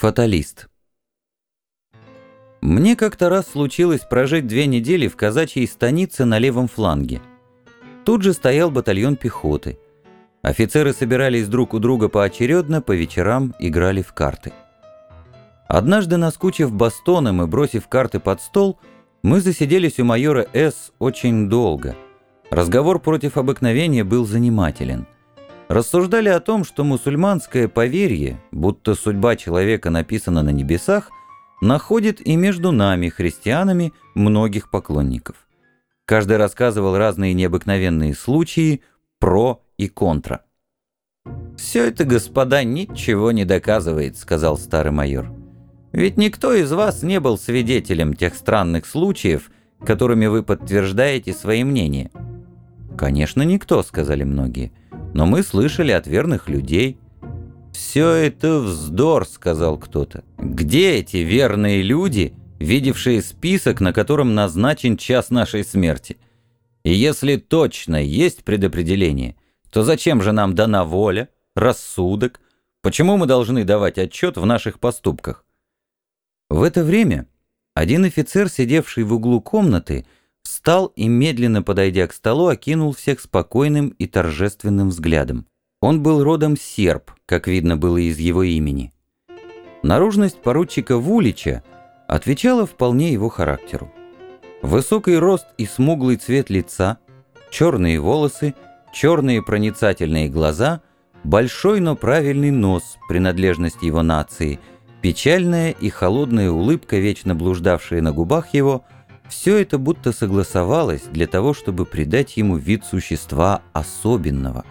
Фаталист. Мне как-то раз случилось прожить две недели в казачьей станице на левом фланге. Тут же стоял батальон пехоты. Офицеры собирались друг у друга поочередно, по вечерам играли в карты. Однажды, наскучив бастоном и бросив карты под стол, мы засиделись у майора С. очень долго. Разговор против обыкновения был занимателен – рассуждали о том, что мусульманское поверье, будто судьба человека написана на небесах, находит и между нами, христианами, многих поклонников. Каждый рассказывал разные необыкновенные случаи про и контра. «Все это, господа, ничего не доказывает», — сказал старый майор. «Ведь никто из вас не был свидетелем тех странных случаев, которыми вы подтверждаете свои мнения». «Конечно, никто», — сказали многие но мы слышали от верных людей. «Все это вздор», — сказал кто-то. «Где эти верные люди, видевшие список, на котором назначен час нашей смерти? И если точно есть предопределение, то зачем же нам дана воля, рассудок? Почему мы должны давать отчет в наших поступках?» В это время один офицер, сидевший в углу комнаты, — встал и, медленно подойдя к столу, окинул всех спокойным и торжественным взглядом. Он был родом серб, как видно было из его имени. Наружность поручика Вулича отвечала вполне его характеру. Высокий рост и смуглый цвет лица, черные волосы, черные проницательные глаза, большой, но правильный нос, принадлежность его нации, печальная и холодная улыбка, вечно блуждавшая на губах его – все это будто согласовалось для того, чтобы придать ему вид существа особенного,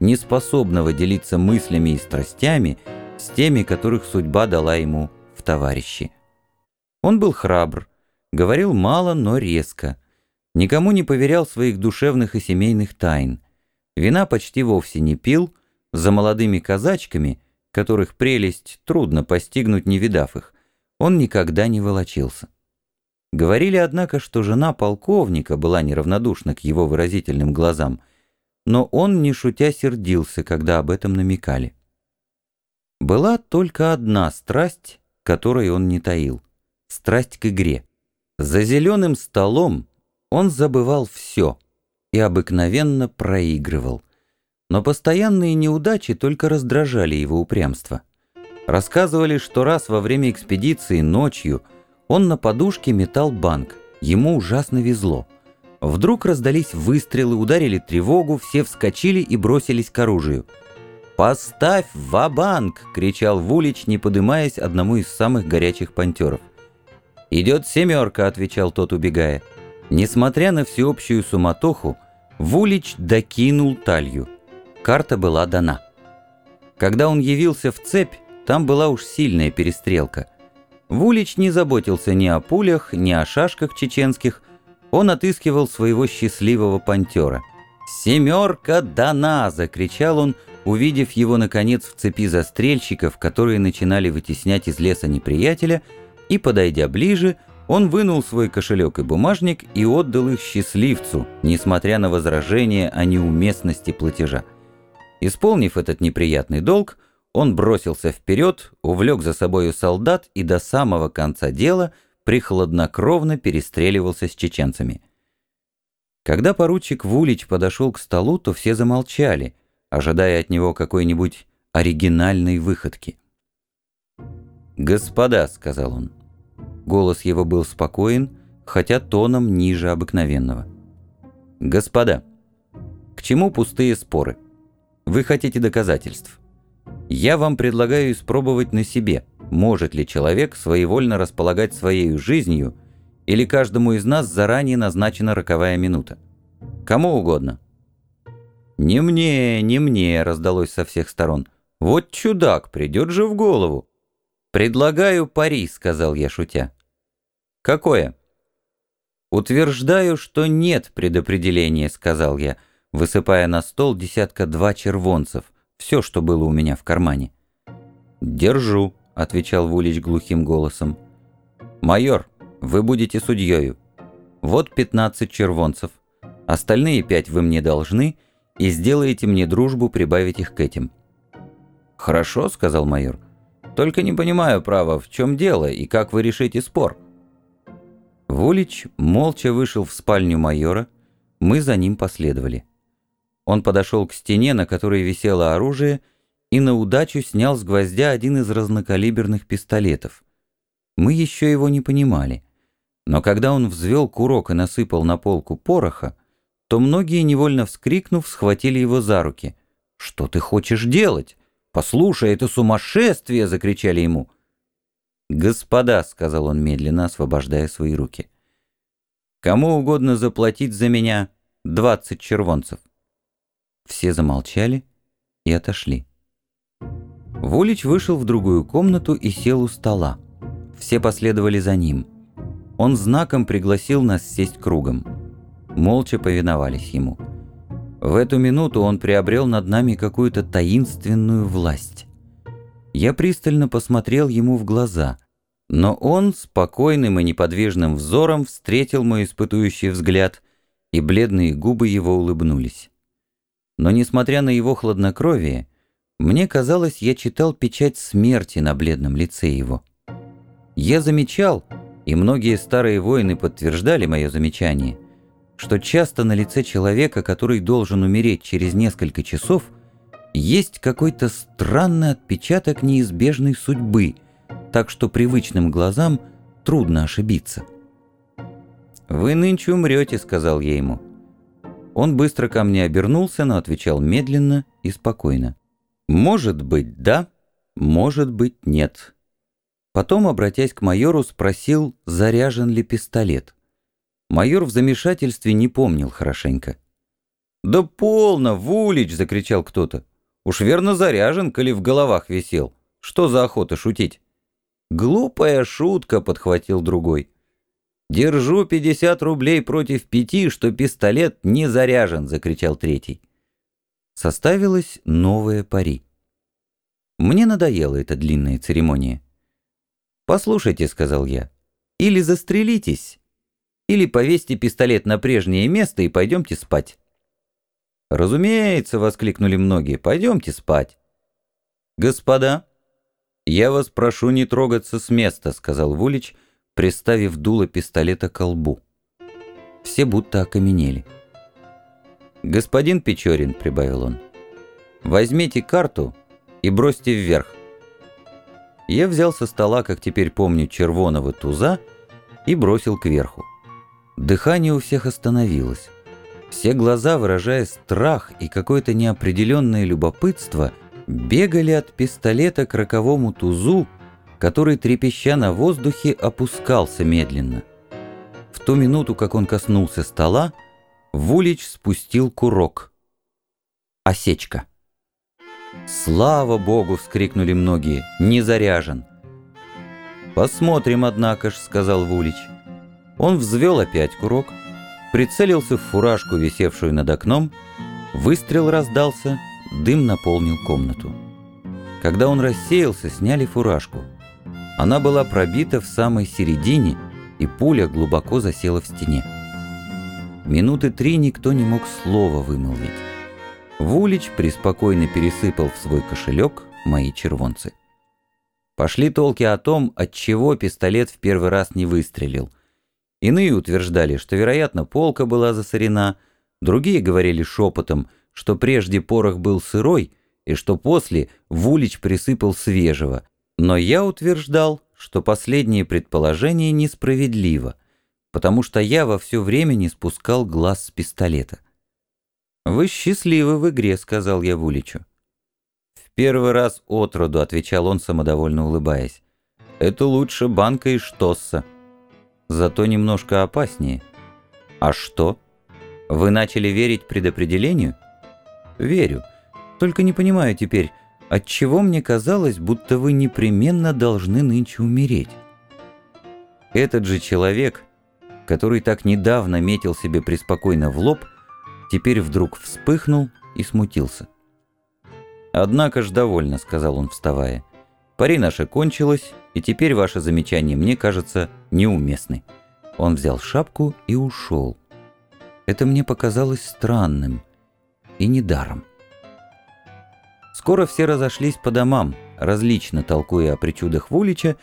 неспособного делиться мыслями и страстями с теми, которых судьба дала ему в товарищи. Он был храбр, говорил мало, но резко, никому не поверял своих душевных и семейных тайн, вина почти вовсе не пил, за молодыми казачками, которых прелесть трудно постигнуть, не видав их, он никогда не волочился. Говорили, однако, что жена полковника была неравнодушна к его выразительным глазам, но он, не шутя, сердился, когда об этом намекали. Была только одна страсть, которой он не таил — страсть к игре. За зеленым столом он забывал все и обыкновенно проигрывал. Но постоянные неудачи только раздражали его упрямство. Рассказывали, что раз во время экспедиции ночью — он на подушке метал банк. Ему ужасно везло. Вдруг раздались выстрелы, ударили тревогу, все вскочили и бросились к оружию. «Поставь ва-банк!» — кричал Вулич, не подымаясь одному из самых горячих пантеров. «Идет семерка!» — отвечал тот, убегая. Несмотря на всеобщую суматоху, Вулич докинул талью. Карта была дана. Когда он явился в цепь, там была уж сильная перестрелка — Вулич не заботился ни о пулях, ни о шашках чеченских. Он отыскивал своего счастливого пантера. «Семерка дана!» — закричал он, увидев его, наконец, в цепи застрельщиков, которые начинали вытеснять из леса неприятеля, и, подойдя ближе, он вынул свой кошелек и бумажник и отдал их счастливцу, несмотря на возражение о неуместности платежа. Исполнив этот неприятный долг, он бросился вперед, увлек за собою солдат и до самого конца дела прихладнокровно перестреливался с чеченцами. Когда поручик Вулич подошел к столу, то все замолчали, ожидая от него какой-нибудь оригинальной выходки. «Господа», — сказал он. Голос его был спокоен, хотя тоном ниже обыкновенного. «Господа, к чему пустые споры? Вы хотите доказательств?» Я вам предлагаю испробовать на себе, может ли человек своевольно располагать своей жизнью, или каждому из нас заранее назначена роковая минута. Кому угодно. «Не мне, не мне», — раздалось со всех сторон. «Вот чудак, придет же в голову». «Предлагаю пари», — сказал я, шутя. «Какое?» «Утверждаю, что нет предопределения», — сказал я, высыпая на стол десятка два червонцев все, что было у меня в кармане. «Держу», — отвечал Вулич глухим голосом. «Майор, вы будете судьёю. Вот 15 червонцев. Остальные пять вы мне должны, и сделаете мне дружбу прибавить их к этим». «Хорошо», — сказал майор. Только не понимаю, право, в чем дело и как вы решите спор». Вулич молча вышел в спальню майора, мы за ним последовали. Он подошел к стене, на которой висело оружие, и на удачу снял с гвоздя один из разнокалиберных пистолетов. Мы еще его не понимали. Но когда он взвел курок и насыпал на полку пороха, то многие, невольно вскрикнув, схватили его за руки. «Что ты хочешь делать? Послушай, это сумасшествие!» — закричали ему. «Господа», — сказал он медленно, освобождая свои руки, — «кому угодно заплатить за меня двадцать червонцев». Все замолчали и отошли. Волич вышел в другую комнату и сел у стола. Все последовали за ним. Он знаком пригласил нас сесть кругом. Молча повиновались ему. В эту минуту он приобрел над нами какую-то таинственную власть. Я пристально посмотрел ему в глаза, но он спокойным и неподвижным взором встретил мой испытующий взгляд, и бледные губы его улыбнулись. Но несмотря на его хладнокровие, мне казалось, я читал печать смерти на бледном лице его. Я замечал, и многие старые воины подтверждали мое замечание, что часто на лице человека, который должен умереть через несколько часов, есть какой-то странный отпечаток неизбежной судьбы, так что привычным глазам трудно ошибиться. «Вы нынче умрете», — сказал я ему. Он быстро ко мне обернулся, но отвечал медленно и спокойно. «Может быть, да, может быть, нет». Потом, обратясь к майору, спросил, заряжен ли пистолет. Майор в замешательстве не помнил хорошенько. «Да полно, Вулич!» — закричал кто-то. «Уж верно заряжен, коли в головах висел. Что за охота шутить?» «Глупая шутка!» — подхватил другой. «Держу 50 рублей против пяти, что пистолет не заряжен!» — закричал третий. Составилась новая пари. Мне надоела эта длинная церемония. «Послушайте», — сказал я, — «или застрелитесь, или повесьте пистолет на прежнее место и пойдемте спать». «Разумеется», — воскликнули многие, — «пойдемте спать». «Господа, я вас прошу не трогаться с места», — сказал Вулич, — приставив дуло пистолета к лбу. Все будто окаменели. «Господин Печорин», — прибавил он, — «возьмите карту и бросьте вверх». Я взял со стола, как теперь помню, червоного туза и бросил кверху. Дыхание у всех остановилось. Все глаза, выражая страх и какое-то неопределенное любопытство, бегали от пистолета к роковому тузу, который, трепеща на воздухе, опускался медленно. В ту минуту, как он коснулся стола, Вулич спустил курок. Осечка. «Слава Богу!» — вскрикнули многие. «Не заряжен!» «Посмотрим, однако ж», — сказал Вулич. Он взвел опять курок, прицелился в фуражку, висевшую над окном, выстрел раздался, дым наполнил комнату. Когда он рассеялся, сняли фуражку — она была пробита в самой середине, и пуля глубоко засела в стене. Минуты три никто не мог слова вымолвить. Вулич преспокойно пересыпал в свой кошелек мои червонцы. Пошли толки о том, от чего пистолет в первый раз не выстрелил. Иные утверждали, что, вероятно, полка была засорена, другие говорили шепотом, что прежде порох был сырой, и что после Вулич присыпал свежего, но я утверждал, что последнее предположение несправедливо, потому что я во все время не спускал глаз с пистолета. «Вы счастливы в игре», — сказал я Вуличу. «В первый раз от роду», — отвечал он, самодовольно улыбаясь. «Это лучше банка и штосса. Зато немножко опаснее». «А что? Вы начали верить предопределению?» «Верю. Только не понимаю теперь, Отчего мне казалось, будто вы непременно должны нынче умереть? Этот же человек, который так недавно метил себе преспокойно в лоб, теперь вдруг вспыхнул и смутился. «Однако ж довольно», — сказал он, вставая. «Пари наша кончилась, и теперь ваше замечание мне кажется неуместны». Он взял шапку и ушел. Это мне показалось странным и недаром. Скоро все разошлись по домам, различно толкуя о причудах Вулича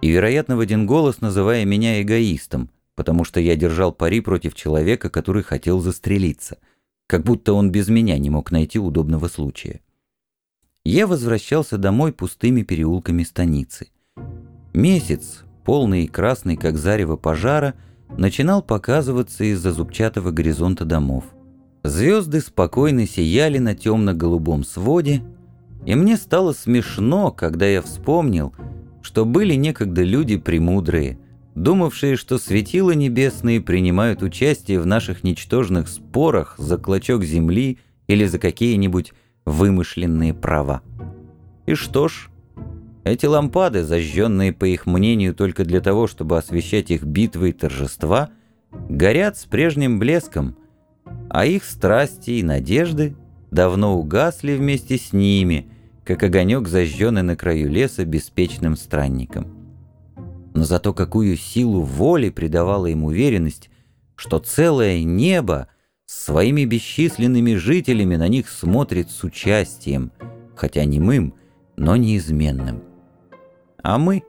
и, вероятно, в один голос называя меня эгоистом, потому что я держал пари против человека, который хотел застрелиться, как будто он без меня не мог найти удобного случая. Я возвращался домой пустыми переулками станицы. Месяц, полный и красный, как зарево пожара, начинал показываться из-за зубчатого горизонта домов. Звезды спокойно сияли на темно-голубом своде, и мне стало смешно, когда я вспомнил, что были некогда люди премудрые, думавшие, что светила небесные принимают участие в наших ничтожных спорах за клочок земли или за какие-нибудь вымышленные права. И что ж, эти лампады, зажженные, по их мнению, только для того, чтобы освещать их битвы и торжества, горят с прежним блеском, а их страсти и надежды давно угасли вместе с ними, как огонек, зажженный на краю леса беспечным странником. Но зато какую силу воли придавала им уверенность, что целое небо с своими бесчисленными жителями на них смотрит с участием, хотя немым, но неизменным. А мы,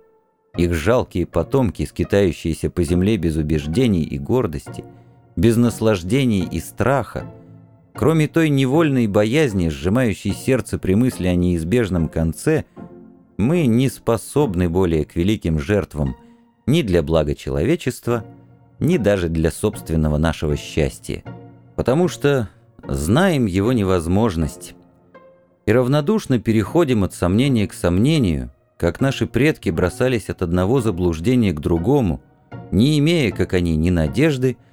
их жалкие потомки, скитающиеся по земле без убеждений и гордости – без наслаждений и страха, кроме той невольной боязни, сжимающей сердце при мысли о неизбежном конце, мы не способны более к великим жертвам ни для блага человечества, ни даже для собственного нашего счастья, потому что знаем его невозможность и равнодушно переходим от сомнения к сомнению, как наши предки бросались от одного заблуждения к другому, не имея, как они, ни надежды, ни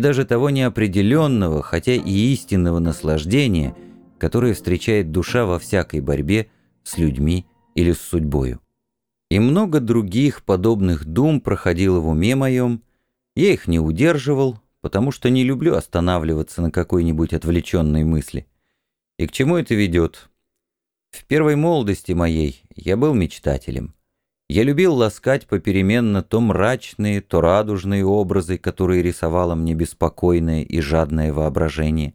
даже того неопределенного, хотя и истинного наслаждения, которое встречает душа во всякой борьбе с людьми или с судьбою. И много других подобных дум проходило в уме моем, я их не удерживал, потому что не люблю останавливаться на какой-нибудь отвлеченной мысли. И к чему это ведет? В первой молодости моей я был мечтателем. Я любил ласкать попеременно то мрачные, то радужные образы, которые рисовало мне беспокойное и жадное воображение.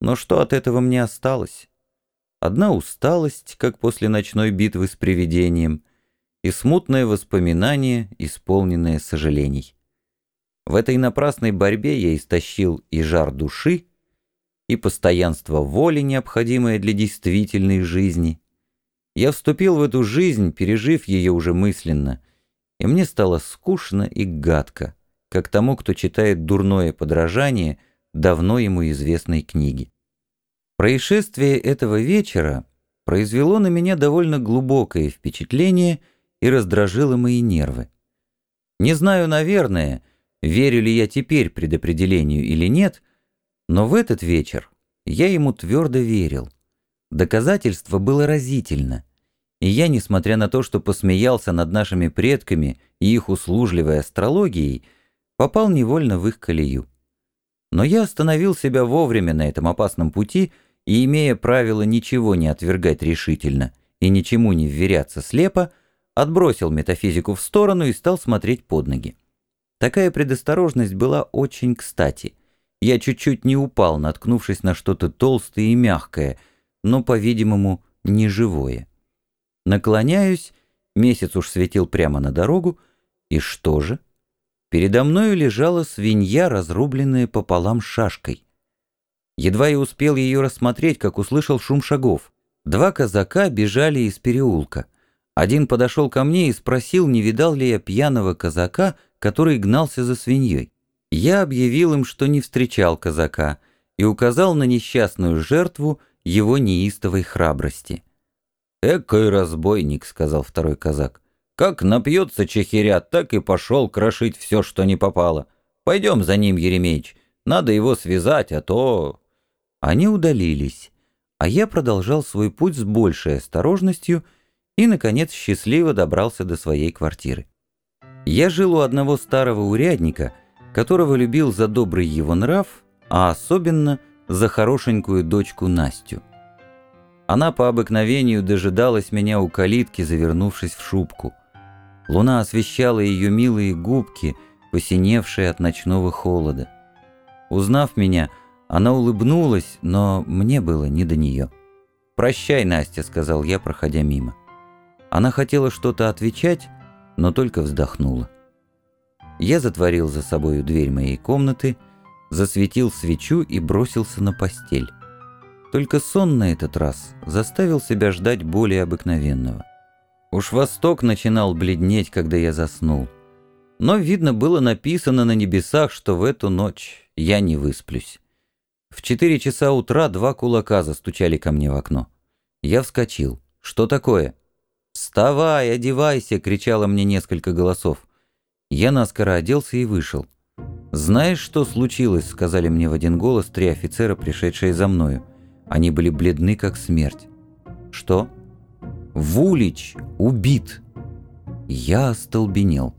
Но что от этого мне осталось? Одна усталость, как после ночной битвы с привидением, и смутное воспоминание, исполненное сожалений. В этой напрасной борьбе я истощил и жар души, и постоянство воли, необходимое для действительной жизни, я вступил в эту жизнь, пережив ее уже мысленно, и мне стало скучно и гадко, как тому, кто читает дурное подражание давно ему известной книги. Происшествие этого вечера произвело на меня довольно глубокое впечатление и раздражило мои нервы. Не знаю, наверное, верю ли я теперь предопределению или нет, но в этот вечер я ему твердо верил — Доказательство было разительно. И я, несмотря на то, что посмеялся над нашими предками и их услужливой астрологией, попал невольно в их колею. Но я остановил себя вовремя на этом опасном пути и, имея правило ничего не отвергать решительно и ничему не вверяться слепо, отбросил метафизику в сторону и стал смотреть под ноги. Такая предосторожность была очень кстати. Я чуть-чуть не упал, наткнувшись на что-то толстое и мягкое — но, по-видимому, не живое. Наклоняюсь, месяц уж светил прямо на дорогу, и что же? Передо мною лежала свинья, разрубленная пополам шашкой. Едва я успел ее рассмотреть, как услышал шум шагов. Два казака бежали из переулка. Один подошел ко мне и спросил, не видал ли я пьяного казака, который гнался за свиньей. Я объявил им, что не встречал казака, и указал на несчастную жертву, его неистовой храбрости. «Экой разбойник», — сказал второй казак. «Как напьется чехиря, так и пошел крошить все, что не попало. Пойдем за ним, Еремеич, надо его связать, а то...» Они удалились, а я продолжал свой путь с большей осторожностью и, наконец, счастливо добрался до своей квартиры. Я жил у одного старого урядника, которого любил за добрый его нрав, а особенно — за хорошенькую дочку Настю. Она по обыкновению дожидалась меня у калитки, завернувшись в шубку. Луна освещала ее милые губки, посиневшие от ночного холода. Узнав меня, она улыбнулась, но мне было не до нее. «Прощай, Настя», — сказал я, проходя мимо. Она хотела что-то отвечать, но только вздохнула. Я затворил за собою дверь моей комнаты, засветил свечу и бросился на постель. Только сон на этот раз заставил себя ждать более обыкновенного. Уж восток начинал бледнеть, когда я заснул. Но, видно, было написано на небесах, что в эту ночь я не высплюсь. В четыре часа утра два кулака застучали ко мне в окно. Я вскочил. «Что такое?» «Вставай, одевайся!» — кричало мне несколько голосов. Я наскоро оделся и вышел. «Знаешь, что случилось?» — сказали мне в один голос три офицера, пришедшие за мною. Они были бледны, как смерть. «Что?» «Вулич убит!» Я остолбенел.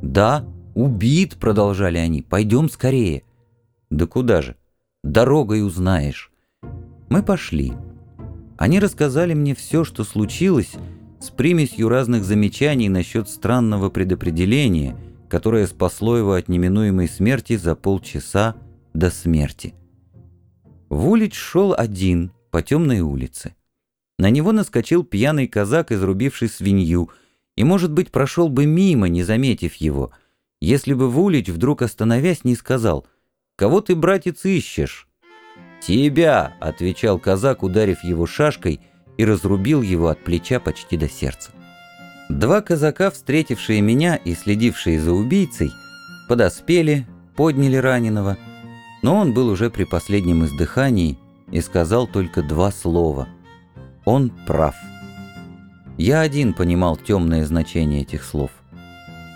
«Да, убит!» — продолжали они. «Пойдем скорее!» «Да куда же?» «Дорогой узнаешь!» Мы пошли. Они рассказали мне все, что случилось, с примесью разных замечаний насчет странного предопределения, которое спасло его от неминуемой смерти за полчаса до смерти. Вулич шел один по темной улице. На него наскочил пьяный казак, изрубивший свинью, и, может быть, прошел бы мимо, не заметив его, если бы Вулич, вдруг остановясь, не сказал «Кого ты, братец, ищешь?» «Тебя!» — отвечал казак, ударив его шашкой — и разрубил его от плеча почти до сердца. Два казака, встретившие меня и следившие за убийцей, подоспели, подняли раненого, но он был уже при последнем издыхании и сказал только два слова. Он прав. Я один понимал темное значение этих слов.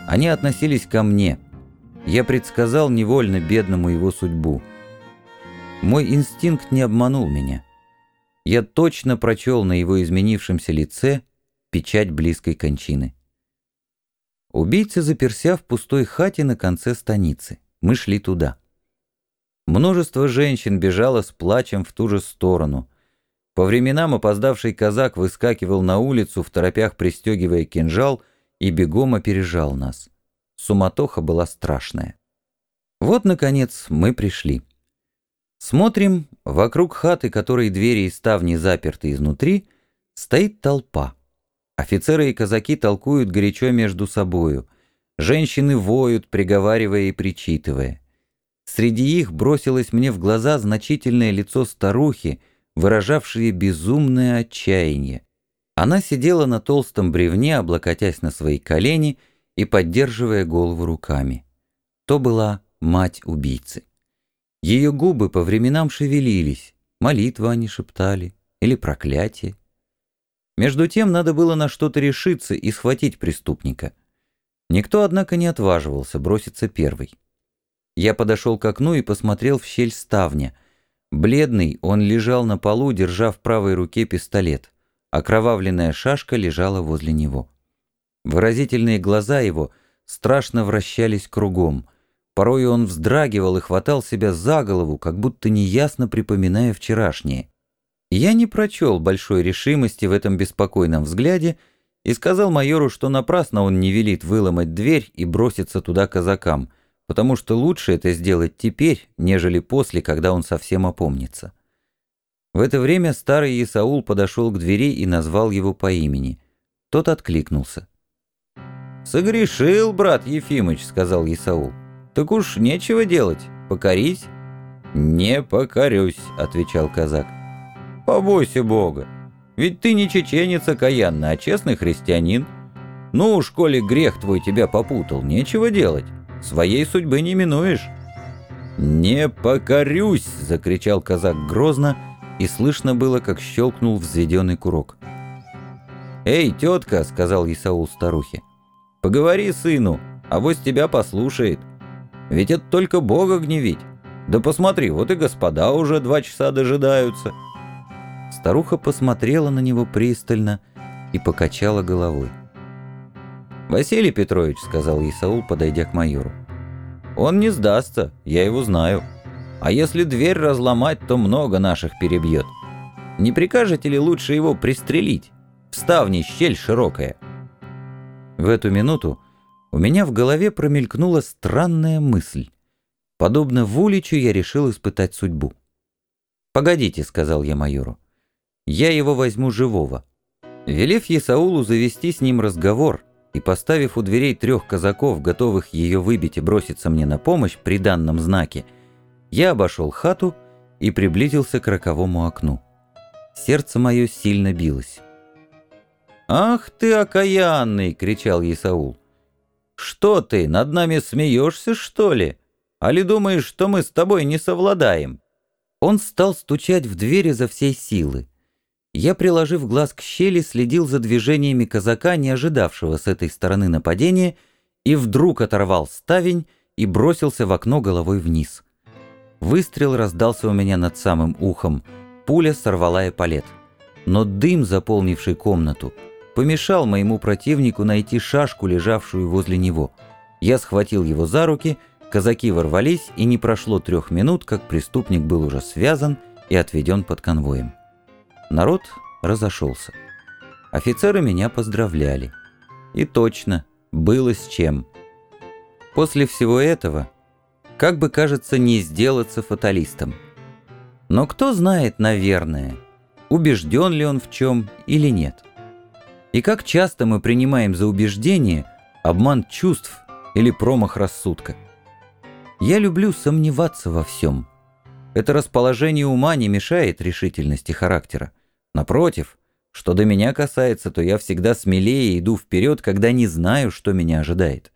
Они относились ко мне. Я предсказал невольно бедному его судьбу. Мой инстинкт не обманул меня. Я точно прочел на его изменившемся лице печать близкой кончины. Убийца заперся в пустой хате на конце станицы. Мы шли туда. Множество женщин бежало с плачем в ту же сторону. По временам опоздавший казак выскакивал на улицу, в торопях пристегивая кинжал, и бегом опережал нас. Суматоха была страшная. Вот, наконец, мы пришли. Смотрим, вокруг хаты, которой двери и ставни заперты изнутри, стоит толпа. Офицеры и казаки толкуют горячо между собою. Женщины воют, приговаривая и причитывая. Среди их бросилось мне в глаза значительное лицо старухи, выражавшее безумное отчаяние. Она сидела на толстом бревне, облокотясь на свои колени и поддерживая голову руками. То была мать убийцы. Ее губы по временам шевелились, молитвы они шептали или проклятие. Между тем надо было на что-то решиться и схватить преступника. Никто, однако, не отваживался броситься первый. Я подошел к окну и посмотрел в щель ставня. Бледный, он лежал на полу, держа в правой руке пистолет. Окровавленная шашка лежала возле него. Выразительные глаза его страшно вращались кругом. Порой он вздрагивал и хватал себя за голову, как будто неясно припоминая вчерашнее. Я не прочел большой решимости в этом беспокойном взгляде и сказал майору, что напрасно он не велит выломать дверь и броситься туда казакам, потому что лучше это сделать теперь, нежели после, когда он совсем опомнится. В это время старый Исаул подошел к двери и назвал его по имени. Тот откликнулся. «Согрешил, брат Ефимыч», — сказал Исаул. Так уж нечего делать, покорись. Не покорюсь, отвечал казак. Побойся Бога. Ведь ты не чеченец окаянный, а честный христианин. Ну уж, коли грех твой тебя попутал, нечего делать. Своей судьбы не минуешь. «Не покорюсь!» — закричал казак грозно, и слышно было, как щелкнул взведенный курок. «Эй, тетка!» — сказал Исаул старухе. «Поговори сыну, а авось тебя послушает». Ведь это только Бога гневить. Да посмотри, вот и господа уже два часа дожидаются». Старуха посмотрела на него пристально и покачала головой. «Василий Петрович», — сказал Исаул, подойдя к майору, — «он не сдастся, я его знаю. А если дверь разломать, то много наших перебьет. Не прикажете ли лучше его пристрелить? В ставне щель широкая». В эту минуту у меня в голове промелькнула странная мысль. Подобно Вуличу я решил испытать судьбу. «Погодите», — сказал я майору. «Я его возьму живого. Велев Есаулу завести с ним разговор и поставив у дверей трех казаков, готовых ее выбить и броситься мне на помощь при данном знаке, я обошел хату и приблизился к роковому окну. Сердце мое сильно билось. «Ах ты, окаянный!» — кричал Исаул. «Что ты, над нами смеешься, что ли? Али думаешь, что мы с тобой не совладаем?» Он стал стучать в дверь изо всей силы. Я, приложив глаз к щели, следил за движениями казака, не ожидавшего с этой стороны нападения, и вдруг оторвал ставень и бросился в окно головой вниз. Выстрел раздался у меня над самым ухом, пуля сорвала эполет. Но дым, заполнивший комнату, помешал моему противнику найти шашку, лежавшую возле него. Я схватил его за руки, казаки ворвались, и не прошло трех минут, как преступник был уже связан и отведен под конвоем. Народ разошелся. Офицеры меня поздравляли. И точно, было с чем. После всего этого, как бы кажется, не сделаться фаталистом. Но кто знает, наверное, убежден ли он в чем или нет. И как часто мы принимаем за убеждение обман чувств или промах рассудка. Я люблю сомневаться во всем. Это расположение ума не мешает решительности характера. Напротив, что до меня касается, то я всегда смелее иду вперед, когда не знаю, что меня ожидает.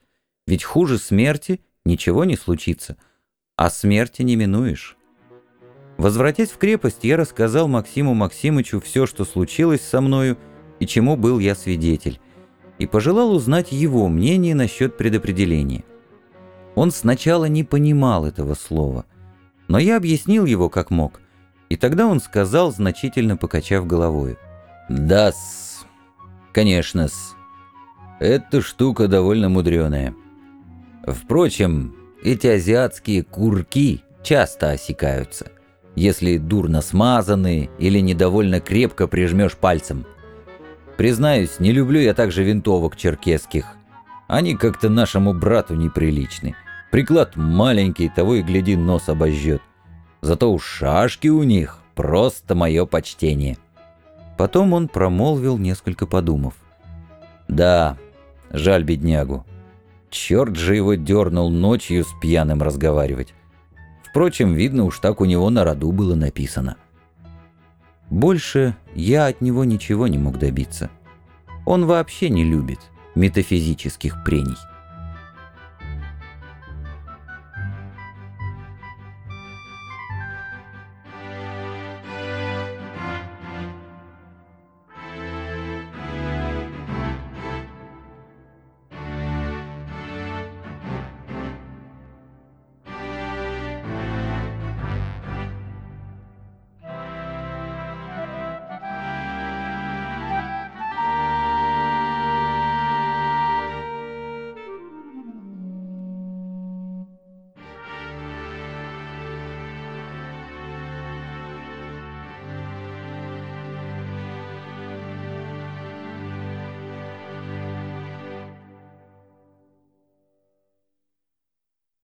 Ведь хуже смерти ничего не случится, а смерти не минуешь. Возвратясь в крепость, я рассказал Максиму Максимычу все, что случилось со мною, и чему был я свидетель, и пожелал узнать его мнение насчет предопределения. Он сначала не понимал этого слова, но я объяснил его как мог, и тогда он сказал, значительно покачав головой. «Да-с, конечно-с. Эта штука довольно мудреная. Впрочем, эти азиатские курки часто осекаются, если дурно смазаны или недовольно крепко прижмешь пальцем. Признаюсь, не люблю я также винтовок черкесских. Они как-то нашему брату неприличны. Приклад маленький, того и гляди, нос обожжет. Зато у шашки у них просто мое почтение». Потом он промолвил, несколько подумав. «Да, жаль беднягу. Черт же его дернул ночью с пьяным разговаривать. Впрочем, видно уж так у него на роду было написано». Больше я от него ничего не мог добиться. Он вообще не любит метафизических прений.